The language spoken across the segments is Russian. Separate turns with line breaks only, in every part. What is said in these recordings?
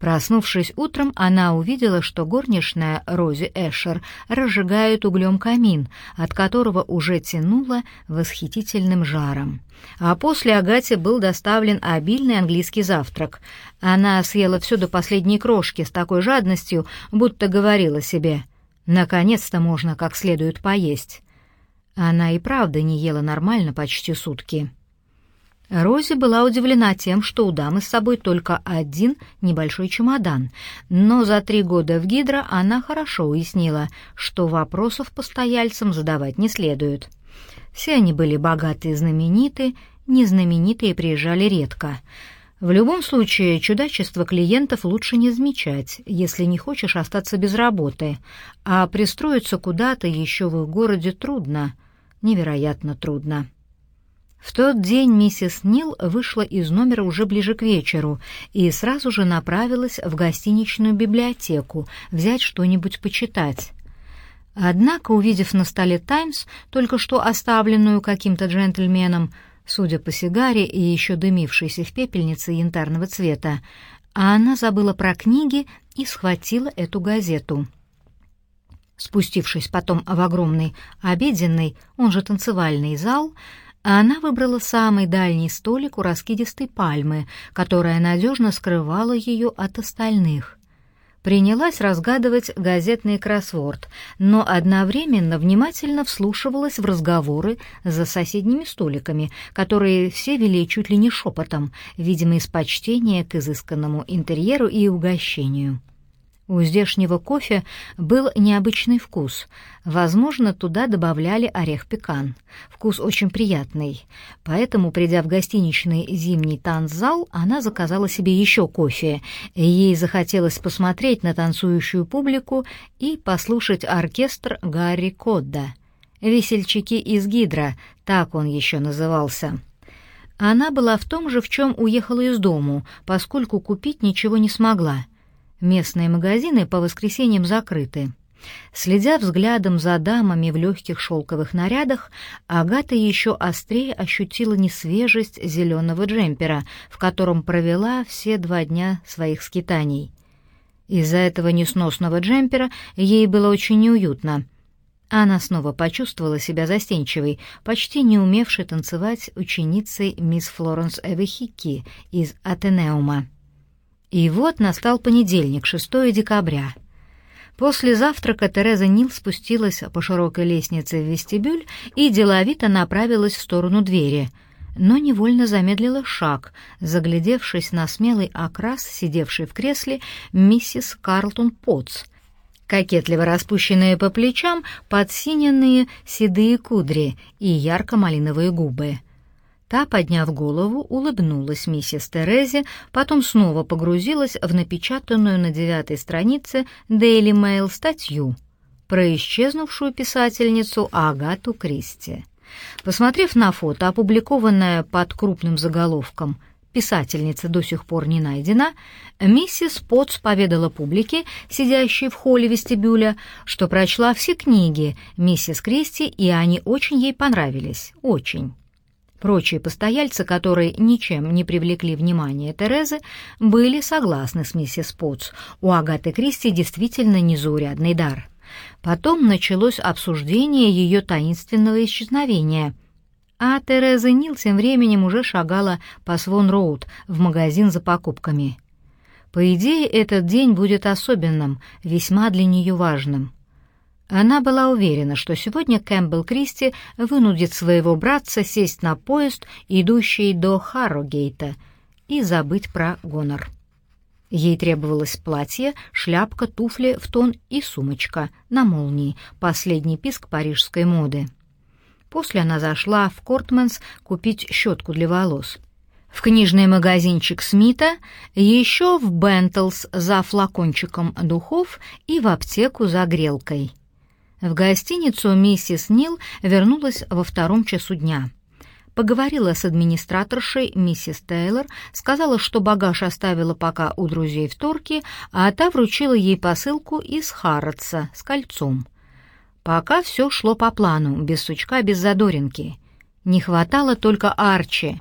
Проснувшись утром, она увидела, что горничная Рози Эшер разжигает углем камин, от которого уже тянуло восхитительным жаром. А после Агате был доставлен обильный английский завтрак. Она съела все до последней крошки с такой жадностью, будто говорила себе «наконец-то можно как следует поесть». Она и правда не ела нормально почти сутки. Рози была удивлена тем, что у дамы с собой только один небольшой чемодан, но за три года в Гидро она хорошо уяснила, что вопросов постояльцам задавать не следует. Все они были богаты и знамениты, незнаменитые приезжали редко. В любом случае, чудачество клиентов лучше не замечать, если не хочешь остаться без работы, а пристроиться куда-то еще в их городе трудно, невероятно трудно. В тот день миссис Нил вышла из номера уже ближе к вечеру и сразу же направилась в гостиничную библиотеку взять что-нибудь почитать. Однако, увидев на столе «Таймс», только что оставленную каким-то джентльменом, судя по сигаре и еще дымившейся в пепельнице янтарного цвета, она забыла про книги и схватила эту газету. Спустившись потом в огромный обеденный, он же танцевальный зал, а она выбрала самый дальний столик у раскидистой пальмы, которая надежно скрывала ее от остальных. Принялась разгадывать газетный кроссворд, но одновременно внимательно вслушивалась в разговоры за соседними столиками, которые все вели чуть ли не шепотом, видимо, из почтения к изысканному интерьеру и угощению. У здешнего кофе был необычный вкус. Возможно, туда добавляли орех-пекан. Вкус очень приятный. Поэтому, придя в гостиничный зимний танцзал, она заказала себе еще кофе. Ей захотелось посмотреть на танцующую публику и послушать оркестр Гарри Кодда. «Весельчаки из Гидра», так он еще назывался. Она была в том же, в чем уехала из дому, поскольку купить ничего не смогла — Местные магазины по воскресеньям закрыты. Следя взглядом за дамами в легких шелковых нарядах, Агата еще острее ощутила несвежесть зеленого джемпера, в котором провела все два дня своих скитаний. Из-за этого несносного джемпера ей было очень неуютно. Она снова почувствовала себя застенчивой, почти не умевшей танцевать ученицей мисс Флоренс Эвехики из Атенеума. И вот настал понедельник, 6 декабря. После завтрака Тереза Нил спустилась по широкой лестнице в вестибюль и деловито направилась в сторону двери, но невольно замедлила шаг, заглядевшись на смелый окрас, сидевший в кресле миссис Карлтон Потс, кокетливо распущенные по плечам, подсиненные седые кудри и ярко-малиновые губы — Та, подняв голову, улыбнулась миссис Терезе, потом снова погрузилась в напечатанную на девятой странице Daily Mail статью про исчезнувшую писательницу Агату Кристи. Посмотрев на фото, опубликованное под крупным заголовком «Писательница до сих пор не найдена», миссис Потс поведала публике, сидящей в холле вестибюля, что прочла все книги миссис Кристи, и они очень ей понравились, очень. Прочие постояльцы, которые ничем не привлекли внимание Терезы, были согласны с миссис Потс. У Агаты Кристи действительно незаурядный дар. Потом началось обсуждение ее таинственного исчезновения. А Тереза Нил тем временем уже шагала по Свон-Роуд в магазин за покупками. По идее, этот день будет особенным, весьма для нее важным — она была уверена, что сегодня Кэмпбелл Кристи вынудит своего братца сесть на поезд, идущий до Харрогейта, и забыть про гонор. Ей требовалось платье, шляпка, туфли в тон и сумочка на молнии, последний писк парижской моды. После она зашла в Кортманс купить щетку для волос. В книжный магазинчик Смита, еще в Бентлс за флакончиком духов и в аптеку за грелкой. В гостиницу миссис Нил вернулась во втором часу дня. Поговорила с администраторшей миссис Тейлор, сказала, что багаж оставила пока у друзей в Торке, а та вручила ей посылку из Харротса с кольцом. Пока все шло по плану, без сучка, без задоринки. Не хватало только Арчи.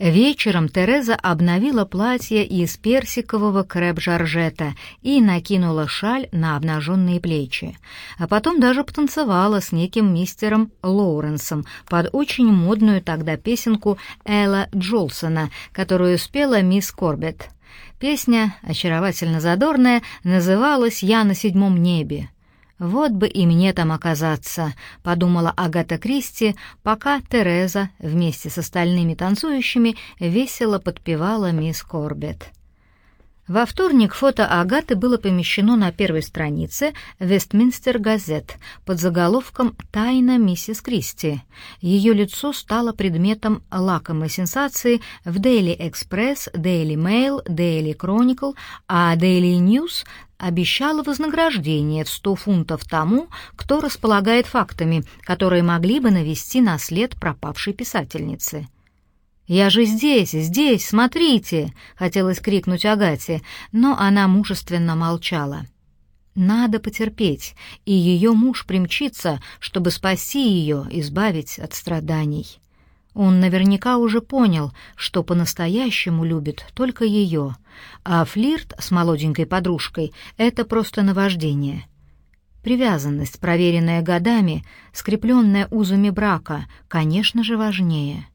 Вечером Тереза обновила платье из персикового креп-жоржета и накинула шаль на обнаженные плечи, а потом даже потанцевала с неким мистером Лоуренсом под очень модную тогда песенку Элла Джолсона, которую спела мисс Корбетт. Песня, очаровательно задорная, называлась «Я на седьмом небе». «Вот бы и мне там оказаться», — подумала Агата Кристи, пока Тереза вместе с остальными танцующими весело подпевала мисс Корбет. Во вторник фото Агаты было помещено на первой странице «Вестминстер Газет» под заголовком «Тайна миссис Кристи». Ее лицо стало предметом лакомой сенсации в Daily Express, Daily Mail, Daily Chronicle, а Daily News обещала вознаграждение в 100 фунтов тому, кто располагает фактами, которые могли бы навести на след пропавшей писательницы. «Я же здесь, здесь, смотрите!» — хотелось крикнуть Агате, но она мужественно молчала. Надо потерпеть, и ее муж примчится, чтобы спасти ее, избавить от страданий. Он наверняка уже понял, что по-настоящему любит только ее, а флирт с молоденькой подружкой — это просто наваждение. Привязанность, проверенная годами, скрепленная узами брака, конечно же, важнее —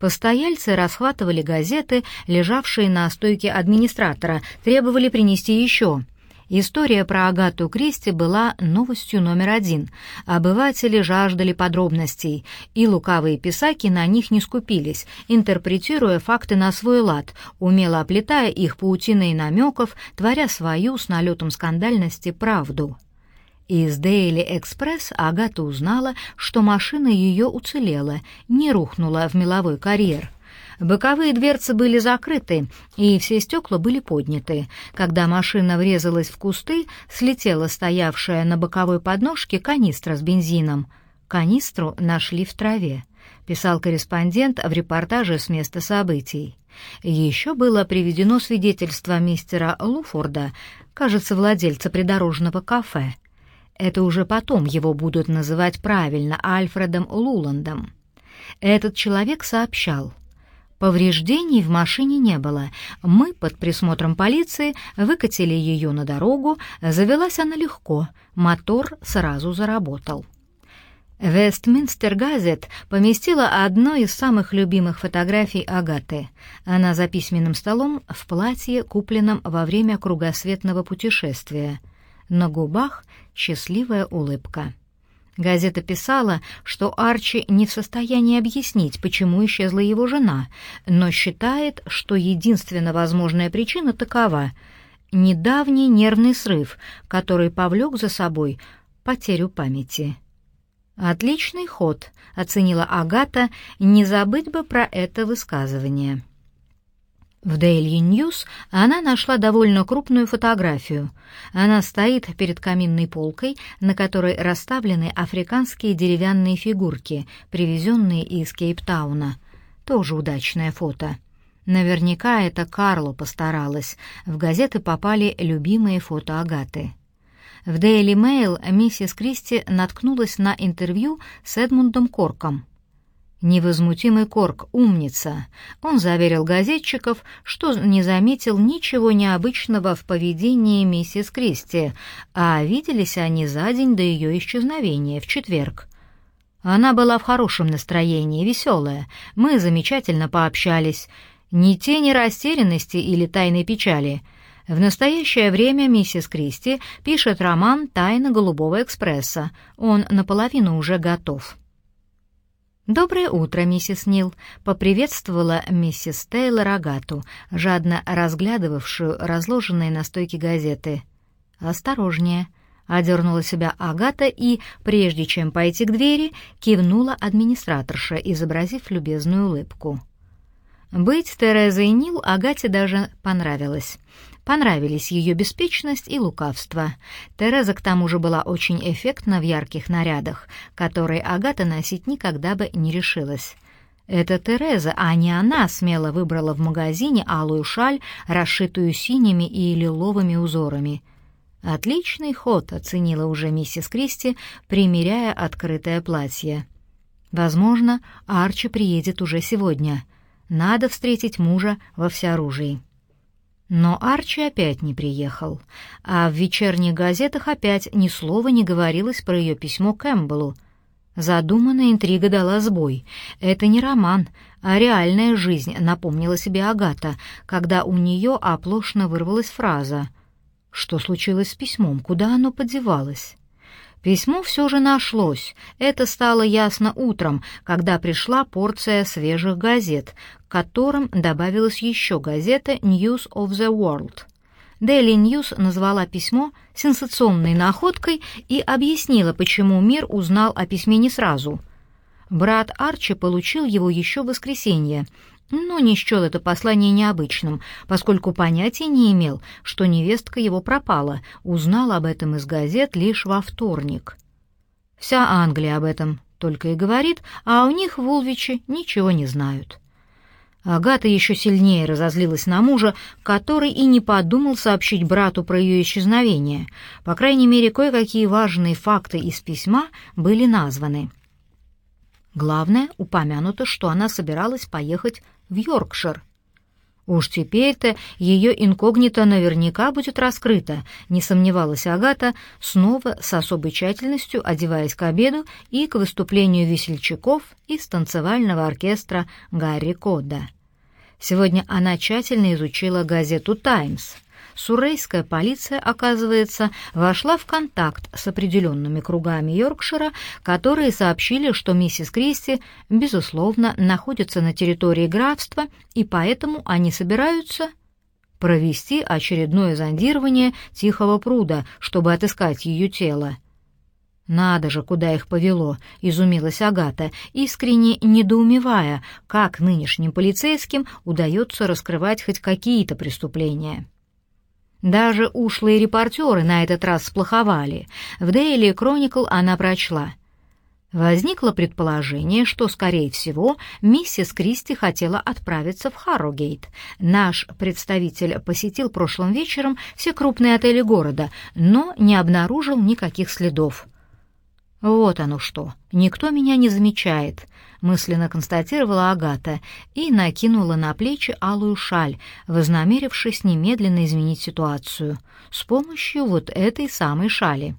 Постояльцы расхватывали газеты, лежавшие на стойке администратора, требовали принести еще. История про Агату Кристи была новостью номер один. Обыватели жаждали подробностей, и лукавые писаки на них не скупились, интерпретируя факты на свой лад, умело оплетая их паутиной намеков, творя свою с налетом скандальности правду. Из Daily Express Агата узнала, что машина ее уцелела, не рухнула в меловой карьер. Боковые дверцы были закрыты, и все стекла были подняты. Когда машина врезалась в кусты, слетела стоявшая на боковой подножке канистра с бензином. Канистру нашли в траве, писал корреспондент в репортаже с места событий. Еще было приведено свидетельство мистера Луфорда, кажется, владельца придорожного кафе, это уже потом его будут называть правильно Альфредом Луландом. Этот человек сообщал, Повреждений в машине не было. Мы под присмотром полиции выкатили ее на дорогу, завелась она легко, мотор сразу заработал. Вестминстер Газет поместила одну из самых любимых фотографий Агаты. Она за письменным столом в платье, купленном во время кругосветного путешествия. На губах счастливая улыбка. Газета писала, что Арчи не в состоянии объяснить, почему исчезла его жена, но считает, что единственно возможная причина такова — недавний нервный срыв, который повлек за собой потерю памяти. «Отличный ход», — оценила Агата, — «не забыть бы про это высказывание». В Daily News она нашла довольно крупную фотографию. Она стоит перед каминной полкой, на которой расставлены африканские деревянные фигурки, привезенные из Кейптауна. Тоже удачное фото. Наверняка это Карло постаралась. В газеты попали любимые фото Агаты. В Daily Mail миссис Кристи наткнулась на интервью с Эдмундом Корком — Невозмутимый Корк — умница. Он заверил газетчиков, что не заметил ничего необычного в поведении миссис Кристи, а виделись они за день до ее исчезновения, в четверг. Она была в хорошем настроении, веселая. Мы замечательно пообщались. Ни тени растерянности или тайной печали. В настоящее время миссис Кристи пишет роман «Тайна голубого экспресса». Он наполовину уже готов. «Доброе утро, миссис Нил», — поприветствовала миссис Тейлор Агату, жадно разглядывавшую разложенные на стойке газеты. «Осторожнее», — одернула себя Агата и, прежде чем пойти к двери, кивнула администраторша, изобразив любезную улыбку. Быть Терезой Нил Агате даже понравилось. Понравились ее беспечность и лукавство. Тереза к тому же была очень эффектна в ярких нарядах, которые Агата носить никогда бы не решилась. Это Тереза, а не она, смело выбрала в магазине алую шаль, расшитую синими и лиловыми узорами. «Отличный ход», — оценила уже миссис Кристи, примеряя открытое платье. «Возможно, Арчи приедет уже сегодня». Надо встретить мужа во всеоружии. Но Арчи опять не приехал, а в вечерних газетах опять ни слова не говорилось про ее письмо Кэмпбеллу. Задуманная интрига дала сбой. Это не роман, а реальная жизнь, напомнила себе Агата, когда у нее оплошно вырвалась фраза. Что случилось с письмом? Куда оно подевалось? Письмо все же нашлось. Это стало ясно утром, когда пришла порция свежих газет, к которым добавилась еще газета News of the World. Daily News назвала письмо сенсационной находкой и объяснила, почему мир узнал о письме не сразу. Брат Арчи получил его еще в воскресенье, но не счел это послание необычным, поскольку понятия не имел, что невестка его пропала, узнал об этом из газет лишь во вторник. Вся Англия об этом только и говорит, а у них в Улвиче ничего не знают. Агата еще сильнее разозлилась на мужа, который и не подумал сообщить брату про ее исчезновение. По крайней мере, кое-какие важные факты из письма были названы. Главное, упомянуто, что она собиралась поехать в Йоркшир. Уж теперь-то ее инкогнито наверняка будет раскрыто, не сомневалась Агата, снова с особой тщательностью одеваясь к обеду и к выступлению весельчаков из танцевального оркестра Гарри Кода. Сегодня она тщательно изучила газету «Таймс», суррейская полиция, оказывается, вошла в контакт с определенными кругами Йоркшира, которые сообщили, что миссис Кристи, безусловно, находится на территории графства, и поэтому они собираются провести очередное зондирование Тихого пруда, чтобы отыскать ее тело. «Надо же, куда их повело!» — изумилась Агата, искренне недоумевая, как нынешним полицейским удается раскрывать хоть какие-то преступления. Даже ушлые репортеры на этот раз сплоховали. В Daily Chronicle она прочла. Возникло предположение, что, скорее всего, миссис Кристи хотела отправиться в Харрогейт. Наш представитель посетил прошлым вечером все крупные отели города, но не обнаружил никаких следов. «Вот оно что, никто меня не замечает», — мысленно констатировала Агата и накинула на плечи алую шаль, вознамерившись немедленно изменить ситуацию с помощью вот этой самой шали.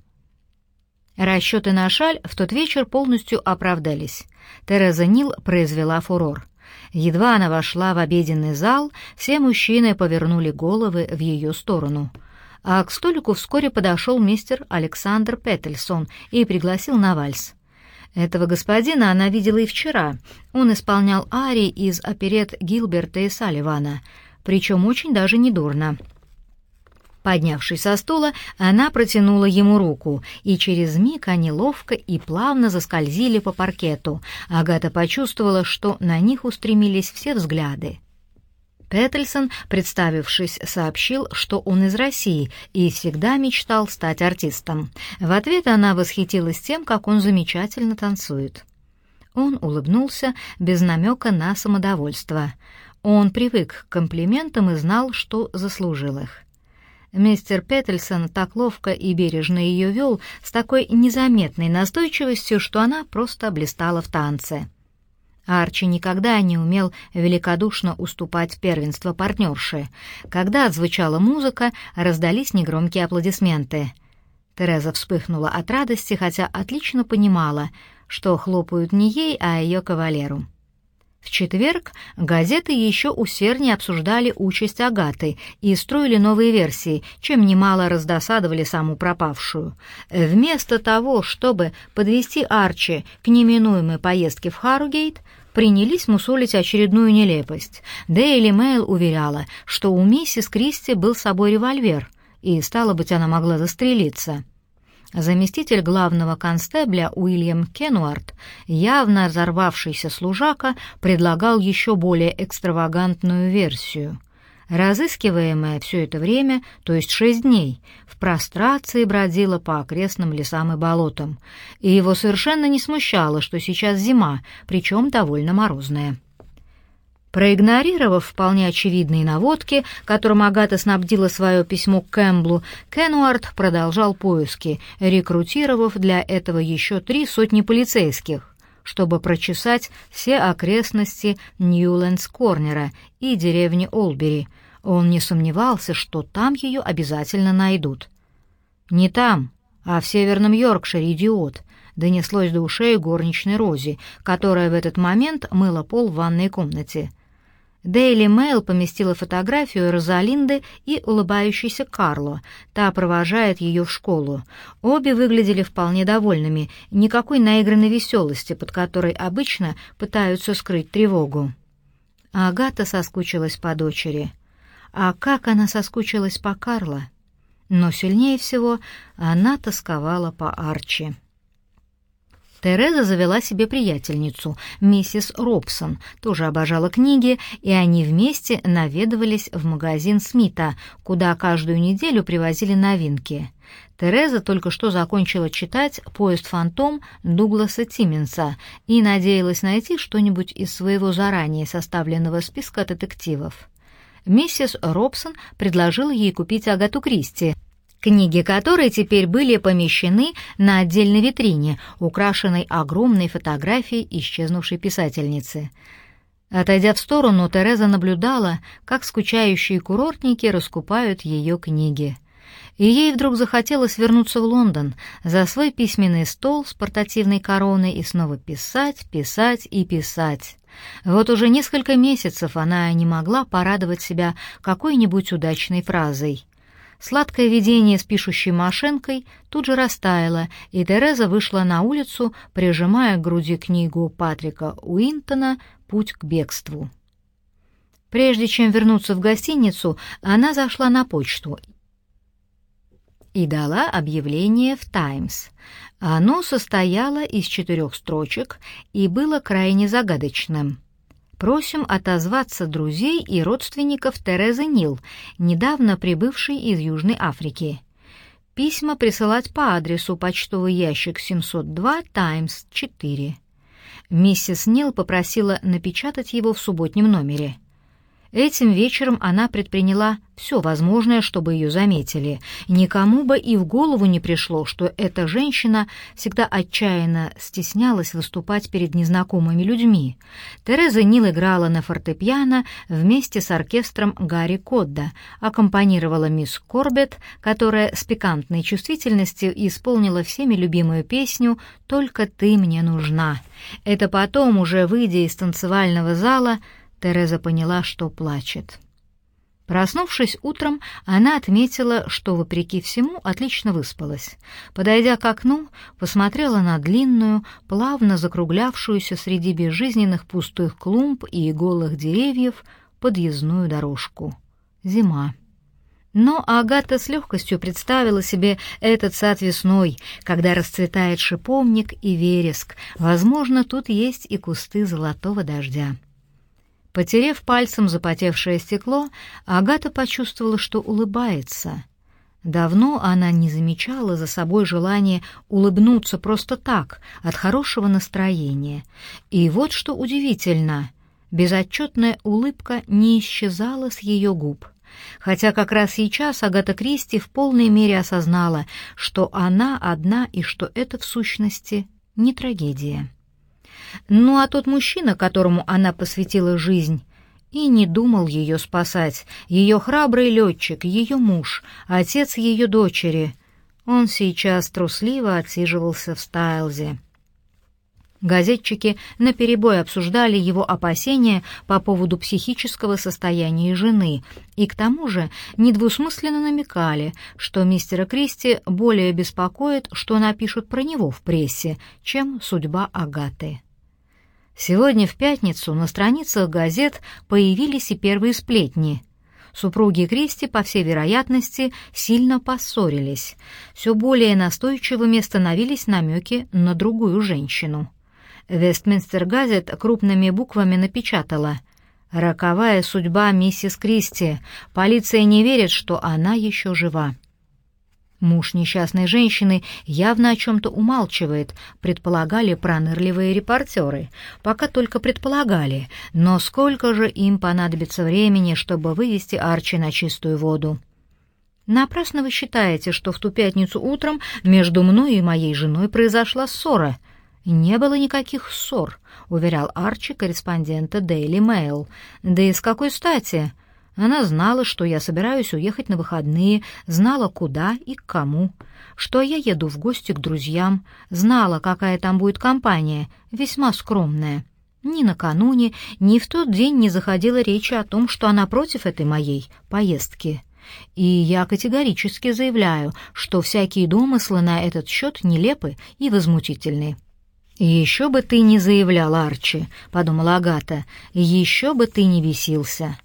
Расчеты на шаль в тот вечер полностью оправдались. Тереза Нил произвела фурор. Едва она вошла в обеденный зал, все мужчины повернули головы в ее сторону — а к столику вскоре подошел мистер Александр Петельсон и пригласил на вальс. Этого господина она видела и вчера. Он исполнял арии из оперет Гилберта и Салливана, причем очень даже недурно. Поднявшись со стула, она протянула ему руку, и через миг они ловко и плавно заскользили по паркету. Агата почувствовала, что на них устремились все взгляды. Петельсон, представившись, сообщил, что он из России и всегда мечтал стать артистом. В ответ она восхитилась тем, как он замечательно танцует. Он улыбнулся без намека на самодовольство. Он привык к комплиментам и знал, что заслужил их. Мистер Петельсон так ловко и бережно ее вел, с такой незаметной настойчивостью, что она просто блистала в танце. Арчи никогда не умел великодушно уступать первенство партнерши. Когда отзвучала музыка, раздались негромкие аплодисменты. Тереза вспыхнула от радости, хотя отлично понимала, что хлопают не ей, а ее кавалеру. В четверг газеты еще усерднее обсуждали участь Агаты и строили новые версии, чем немало раздосадовали саму пропавшую. Вместо того, чтобы подвести Арчи к неминуемой поездке в Харугейт, принялись мусолить очередную нелепость. Дейли Мэйл уверяла, что у миссис Кристи был с собой револьвер, и, стало быть, она могла застрелиться. Заместитель главного констебля Уильям Кенуарт, явно взорвавшийся служака, предлагал еще более экстравагантную версию. Разыскиваемая все это время, то есть шесть дней, в прострации бродила по окрестным лесам и болотам, и его совершенно не смущало, что сейчас зима, причем довольно морозная. Проигнорировав вполне очевидные наводки, которым Агата снабдила свое письмо к Кэмблу, Кенуарт продолжал поиски, рекрутировав для этого еще три сотни полицейских, чтобы прочесать все окрестности Ньюлендс-Корнера и деревни Олбери. Он не сомневался, что там ее обязательно найдут. «Не там, а в северном Йоркшире, идиот», — донеслось до ушей горничной Рози, которая в этот момент мыла пол в ванной комнате. Дейли Мэйл поместила фотографию Розалинды и улыбающейся Карло. Та провожает ее в школу. Обе выглядели вполне довольными, никакой наигранной веселости, под которой обычно пытаются скрыть тревогу. Агата соскучилась по дочери. А как она соскучилась по Карло? Но сильнее всего она тосковала по Арчи. Тереза завела себе приятельницу, миссис Робсон, тоже обожала книги, и они вместе наведывались в магазин Смита, куда каждую неделю привозили новинки. Тереза только что закончила читать «Поезд фантом» Дугласа Тимминса и надеялась найти что-нибудь из своего заранее составленного списка детективов. Миссис Робсон предложила ей купить Агату Кристи — книги которой теперь были помещены на отдельной витрине, украшенной огромной фотографией исчезнувшей писательницы. Отойдя в сторону, Тереза наблюдала, как скучающие курортники раскупают ее книги. И ей вдруг захотелось вернуться в Лондон за свой письменный стол с портативной короной и снова писать, писать и писать. Вот уже несколько месяцев она не могла порадовать себя какой-нибудь удачной фразой. Сладкое видение с пишущей машинкой тут же растаяло, и Тереза вышла на улицу, прижимая к груди книгу Патрика Уинтона «Путь к бегству». Прежде чем вернуться в гостиницу, она зашла на почту и дала объявление в «Таймс». Оно состояло из четырех строчек и было крайне загадочным. Просим отозваться друзей и родственников Терезы Нил, недавно прибывшей из Южной Африки. Письма присылать по адресу почтовый ящик 702 Таймс 4. Миссис Нил попросила напечатать его в субботнем номере. Этим вечером она предприняла все возможное, чтобы ее заметили. Никому бы и в голову не пришло, что эта женщина всегда отчаянно стеснялась выступать перед незнакомыми людьми. Тереза Нил играла на фортепиано вместе с оркестром Гарри Кодда, аккомпанировала мисс Корбет, которая с пикантной чувствительностью исполнила всеми любимую песню «Только ты мне нужна». Это потом, уже выйдя из танцевального зала, Тереза поняла, что плачет. Проснувшись утром, она отметила, что, вопреки всему, отлично выспалась. Подойдя к окну, посмотрела на длинную, плавно закруглявшуюся среди безжизненных пустых клумб и голых деревьев подъездную дорожку. Зима. Но Агата с легкостью представила себе этот сад весной, когда расцветает шиповник и вереск. Возможно, тут есть и кусты золотого дождя. Потерев пальцем запотевшее стекло, Агата почувствовала, что улыбается. Давно она не замечала за собой желание улыбнуться просто так, от хорошего настроения. И вот что удивительно, безотчетная улыбка не исчезала с ее губ. Хотя как раз сейчас Агата Кристи в полной мере осознала, что она одна и что это в сущности не трагедия. Ну а тот мужчина, которому она посвятила жизнь, и не думал ее спасать. Ее храбрый летчик, ее муж, отец ее дочери. Он сейчас трусливо отсиживался в Стайлзе. Газетчики наперебой обсуждали его опасения по поводу психического состояния жены и к тому же недвусмысленно намекали, что мистера Кристи более беспокоит, что напишут про него в прессе, чем судьба Агаты. Сегодня в пятницу на страницах газет появились и первые сплетни. Супруги Кристи, по всей вероятности, сильно поссорились. Все более настойчивыми становились намеки на другую женщину. Вестминстер газет крупными буквами напечатала «Роковая судьба миссис Кристи. Полиция не верит, что она еще жива». Муж несчастной женщины явно о чем-то умалчивает, предполагали пронырливые репортеры. Пока только предполагали, но сколько же им понадобится времени, чтобы вывести Арчи на чистую воду? Напрасно вы считаете, что в ту пятницу утром между мной и моей женой произошла ссора. «Не было никаких ссор», — уверял Арчи корреспондента Daily Mail. «Да и с какой стати? Она знала, что я собираюсь уехать на выходные, знала, куда и к кому, что я еду в гости к друзьям, знала, какая там будет компания, весьма скромная. Ни накануне, ни в тот день не заходила речи о том, что она против этой моей поездки. И я категорически заявляю, что всякие домыслы на этот счет нелепы и возмутительны. «Еще бы ты не заявлял, Арчи», — подумала Агата, — «еще бы ты не бесился».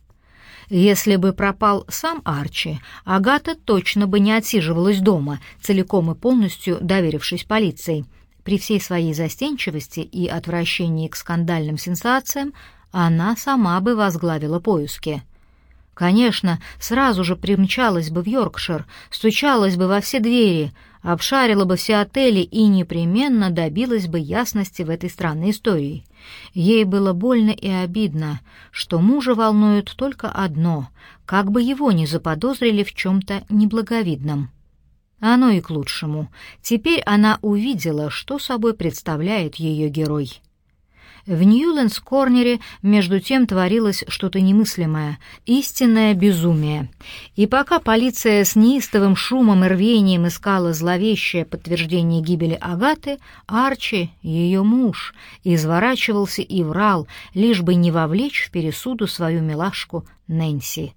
Если бы пропал сам Арчи, Агата точно бы не отсиживалась дома, целиком и полностью доверившись полиции. При всей своей застенчивости и отвращении к скандальным сенсациям она сама бы возглавила поиски. Конечно, сразу же примчалась бы в Йоркшир, стучалась бы во все двери, обшарила бы все отели и непременно добилась бы ясности в этой странной истории. Ей было больно и обидно, что мужа волнует только одно — как бы его не заподозрили в чем-то неблаговидном. Оно и к лучшему. Теперь она увидела, что собой представляет ее герой. В Ньюлендс-Корнере между тем творилось что-то немыслимое, истинное безумие. И пока полиция с неистовым шумом и рвением искала зловещее подтверждение гибели Агаты, Арчи, ее муж, изворачивался и врал, лишь бы не вовлечь в пересуду свою милашку Нэнси.